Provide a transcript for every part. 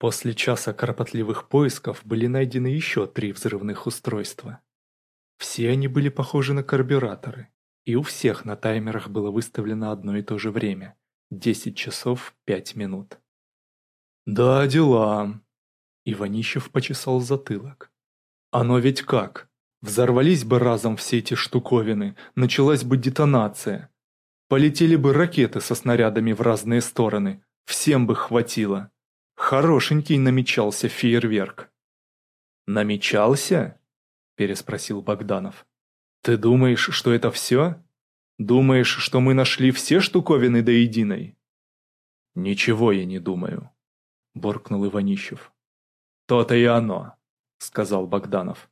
После часа кропотливых поисков были найдены еще три взрывных устройства. Все они были похожи на карбюраторы, и у всех на таймерах было выставлено одно и то же время – 10 часов 5 минут. «Да, дела!» Иванищев почесал затылок. «Оно ведь как? Взорвались бы разом все эти штуковины, началась бы детонация. Полетели бы ракеты со снарядами в разные стороны, всем бы хватило. Хорошенький намечался фейерверк. «Намечался?» – переспросил Богданов. «Ты думаешь, что это все? Думаешь, что мы нашли все штуковины до единой?» «Ничего я не думаю», – буркнул Иванищев. «То-то и оно», – сказал Богданов.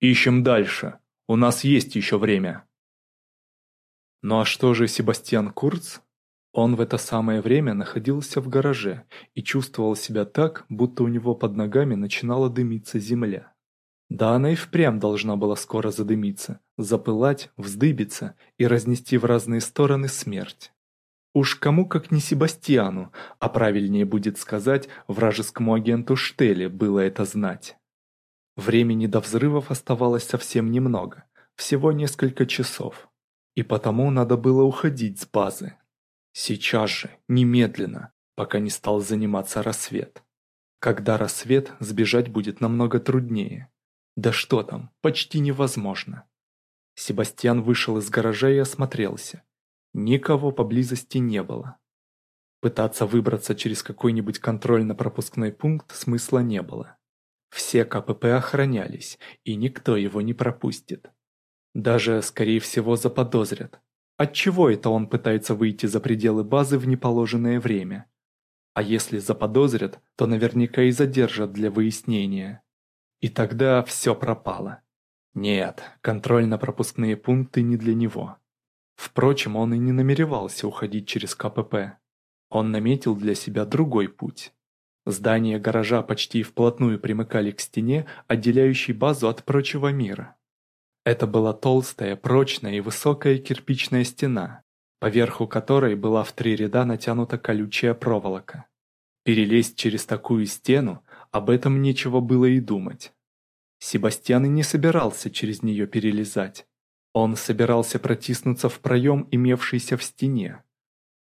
«Ищем дальше. У нас есть еще время». «Ну а что же Себастьян Курц?» Он в это самое время находился в гараже и чувствовал себя так, будто у него под ногами начинала дымиться земля. Да она и впрямь должна была скоро задымиться, запылать, вздыбиться и разнести в разные стороны смерть. Уж кому как не Себастьяну, а правильнее будет сказать, вражескому агенту Штеле было это знать. Времени до взрывов оставалось совсем немного, всего несколько часов. И потому надо было уходить с базы. Сейчас же, немедленно, пока не стал заниматься рассвет. Когда рассвет, сбежать будет намного труднее. Да что там, почти невозможно. Себастьян вышел из гаража и осмотрелся. Никого поблизости не было. Пытаться выбраться через какой-нибудь контрольно-пропускной пункт смысла не было. Все КПП охранялись, и никто его не пропустит. Даже, скорее всего, заподозрят, от чего это он пытается выйти за пределы базы в неположенное время? А если заподозрят, то наверняка и задержат для выяснения. И тогда все пропало. Нет, контрольно-пропускные пункты не для него. Впрочем, он и не намеревался уходить через КПП. Он наметил для себя другой путь. Здания гаража почти вплотную примыкали к стене, отделяющей базу от прочего мира. Это была толстая, прочная и высокая кирпичная стена, поверху которой была в три ряда натянута колючая проволока. Перелезть через такую стену, об этом нечего было и думать. Себастьян и не собирался через нее перелезать. Он собирался протиснуться в проем, имевшийся в стене.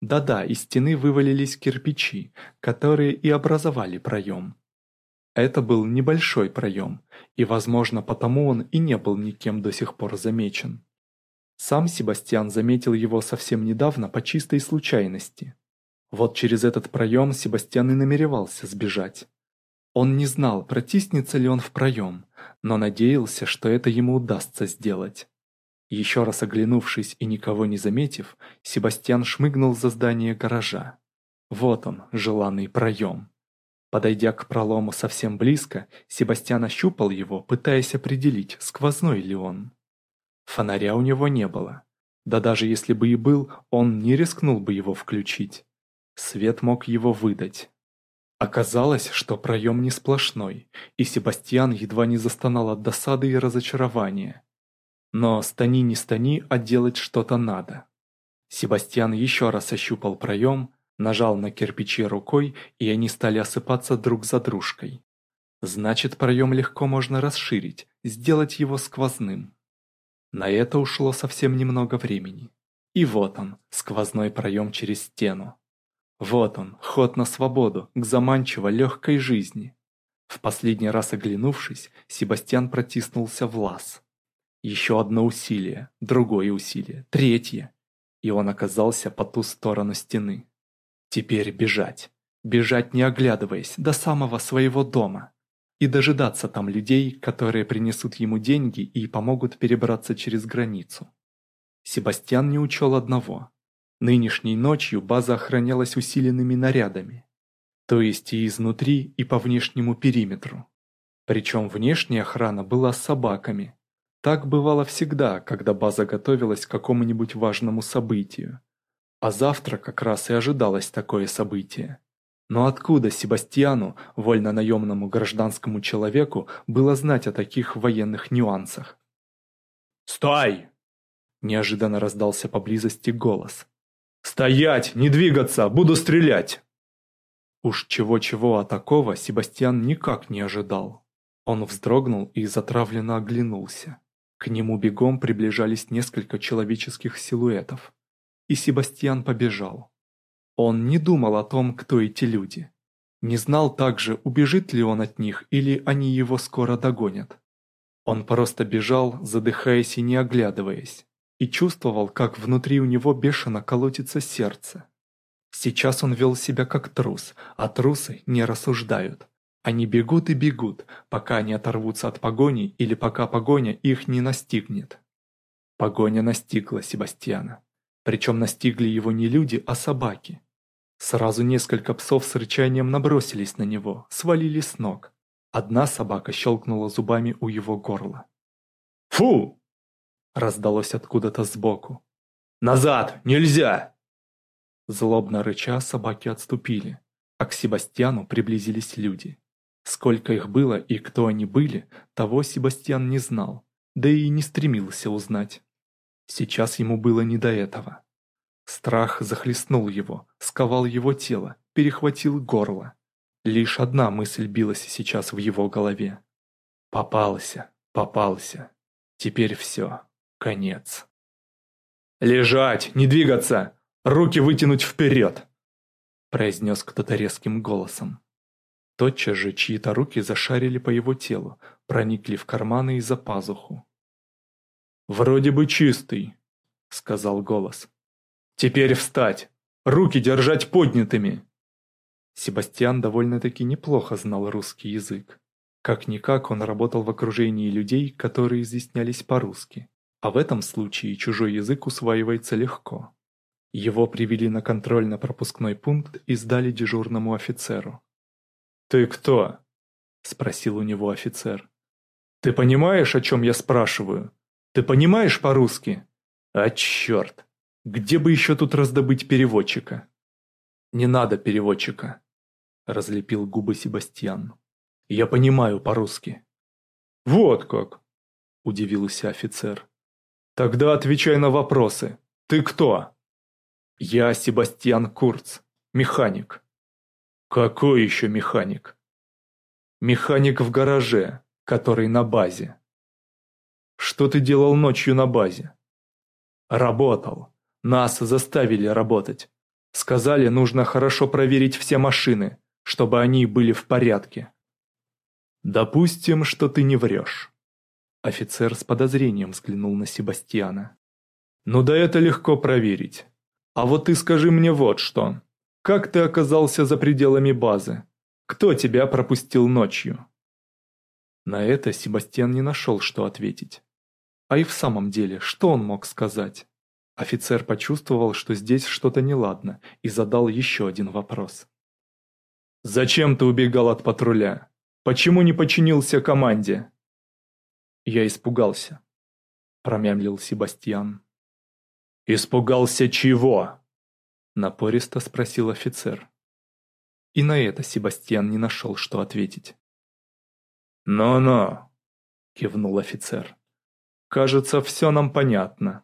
Да-да, из стены вывалились кирпичи, которые и образовали проем. Это был небольшой проем, и, возможно, потому он и не был никем до сих пор замечен. Сам Себастьян заметил его совсем недавно по чистой случайности. Вот через этот проем Себастьян и намеревался сбежать. Он не знал, протиснется ли он в проем, но надеялся, что это ему удастся сделать. Еще раз оглянувшись и никого не заметив, Себастьян шмыгнул за здание гаража. Вот он, желанный проем. Подойдя к пролому совсем близко, Себастьян ощупал его, пытаясь определить, сквозной ли он. Фонаря у него не было. Да даже если бы и был, он не рискнул бы его включить. Свет мог его выдать. Оказалось, что проем не сплошной, и Себастьян едва не застонал от досады и разочарования. Но стани не стани, а делать что-то надо. Себастьян еще раз ощупал проем, нажал на кирпичи рукой, и они стали осыпаться друг за дружкой. Значит, проем легко можно расширить, сделать его сквозным. На это ушло совсем немного времени. И вот он, сквозной проем через стену. Вот он, ход на свободу, к заманчиво легкой жизни. В последний раз оглянувшись, Себастьян протиснулся в лаз. Еще одно усилие, другое усилие, третье. И он оказался по ту сторону стены. Теперь бежать. Бежать, не оглядываясь, до самого своего дома. И дожидаться там людей, которые принесут ему деньги и помогут перебраться через границу. Себастьян не учел одного. Нынешней ночью база охранялась усиленными нарядами. То есть и изнутри, и по внешнему периметру. Причем внешняя охрана была с собаками. Так бывало всегда, когда база готовилась к какому-нибудь важному событию. А завтра как раз и ожидалось такое событие. Но откуда Себастьяну, вольно-наемному гражданскому человеку, было знать о таких военных нюансах? «Стой!» – неожиданно раздался поблизости голос. «Стоять! Не двигаться! Буду стрелять!» Уж чего-чего, от такого Себастьян никак не ожидал. Он вздрогнул и затравленно оглянулся. К нему бегом приближались несколько человеческих силуэтов и Себастьян побежал. Он не думал о том, кто эти люди. Не знал также, убежит ли он от них или они его скоро догонят. Он просто бежал, задыхаясь и не оглядываясь, и чувствовал, как внутри у него бешено колотится сердце. Сейчас он вел себя как трус, а трусы не рассуждают. Они бегут и бегут, пока не оторвутся от погони или пока погоня их не настигнет. Погоня настигла Себастьяна. Причем настигли его не люди, а собаки. Сразу несколько псов с рычанием набросились на него, свалили с ног. Одна собака щелкнула зубами у его горла. «Фу!» – раздалось откуда-то сбоку. «Назад! Нельзя!» Злобно рыча собаки отступили, а к Себастьяну приблизились люди. Сколько их было и кто они были, того Себастьян не знал, да и не стремился узнать. Сейчас ему было не до этого. Страх захлестнул его, сковал его тело, перехватил горло. Лишь одна мысль билась сейчас в его голове. «Попался, попался. Теперь все. Конец». «Лежать! Не двигаться! Руки вытянуть вперед!» произнес кто-то резким голосом. Тотчас же чьи-то руки зашарили по его телу, проникли в карманы и за пазуху. «Вроде бы чистый», — сказал голос. «Теперь встать! Руки держать поднятыми!» Себастьян довольно-таки неплохо знал русский язык. Как-никак он работал в окружении людей, которые изъяснялись по-русски. А в этом случае чужой язык усваивается легко. Его привели на контрольно-пропускной пункт и сдали дежурному офицеру. «Ты кто?» – спросил у него офицер. «Ты понимаешь, о чем я спрашиваю?» Ты понимаешь по-русски? А черт! Где бы еще тут раздобыть переводчика? Не надо переводчика, разлепил губы Себастьян. Я понимаю по-русски. Вот как, удивился офицер. Тогда отвечай на вопросы. Ты кто? Я Себастьян Курц, механик. Какой еще механик? Механик в гараже, который на базе. Что ты делал ночью на базе? Работал. Нас заставили работать. Сказали, нужно хорошо проверить все машины, чтобы они были в порядке. Допустим, что ты не врешь. Офицер с подозрением взглянул на Себастьяна. Ну да это легко проверить. А вот ты скажи мне вот что. Как ты оказался за пределами базы? Кто тебя пропустил ночью? На это Себастьян не нашел, что ответить. А и в самом деле, что он мог сказать? Офицер почувствовал, что здесь что-то неладно, и задал еще один вопрос. «Зачем ты убегал от патруля? Почему не подчинился команде?» «Я испугался», — промямлил Себастьян. «Испугался чего?» — напористо спросил офицер. И на это Себастьян не нашел, что ответить. "Но-но", — кивнул офицер. Кажется, все нам понятно.